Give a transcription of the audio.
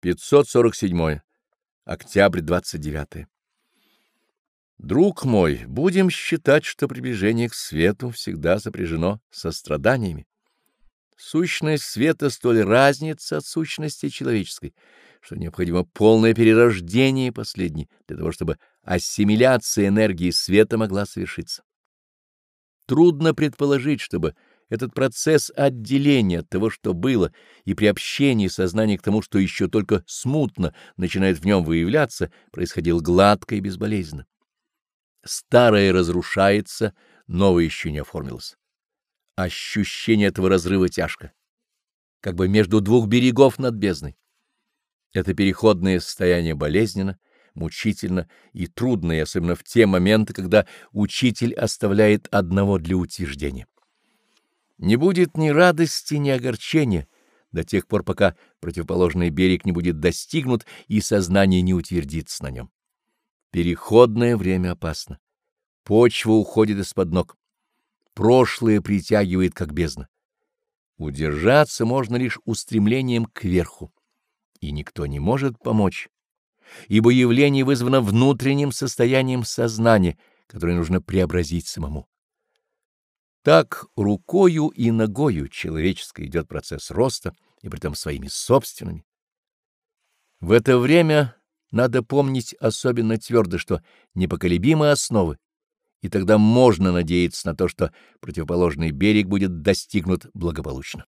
547. Октябрь 29. Друг мой, будем считать, что приближение к свету всегда сопряжено со страданиями. Сущность света столь разнится от сущности человеческой, что необходимо полное перерождение последней для того, чтобы ассимиляция энергии света могла совершиться. Трудно предположить, чтобы этот процесс отделения от того, что было, и приобщения сознания к тому, что еще только смутно начинает в нем выявляться, происходил гладко и безболезненно. Старое разрушается, новое еще не оформилось. Ощущение этого разрыва тяжко, как бы между двух берегов над бездной. Это переходное состояние болезненно, мучительно и трудно, и особенно в те моменты, когда учитель оставляет одного для утверждения. Не будет ни радости, ни огорчения до тех пор, пока противоположный берег не будет достигнут и сознание не утвердится на нем. Переходное время опасно. Почва уходит из-под ног. Прошлое притягивает, как бездна. Удержаться можно лишь устремлением кверху, и никто не может помочь, ибо явление вызвано внутренним состоянием сознания, которое нужно преобразить самому. Так рукою и ногою человеческой идет процесс роста, и притом своими собственными. В это время надо помнить особенно твердо, что непоколебимы основы, и тогда можно надеяться на то, что противоположный берег будет достигнут благополучно.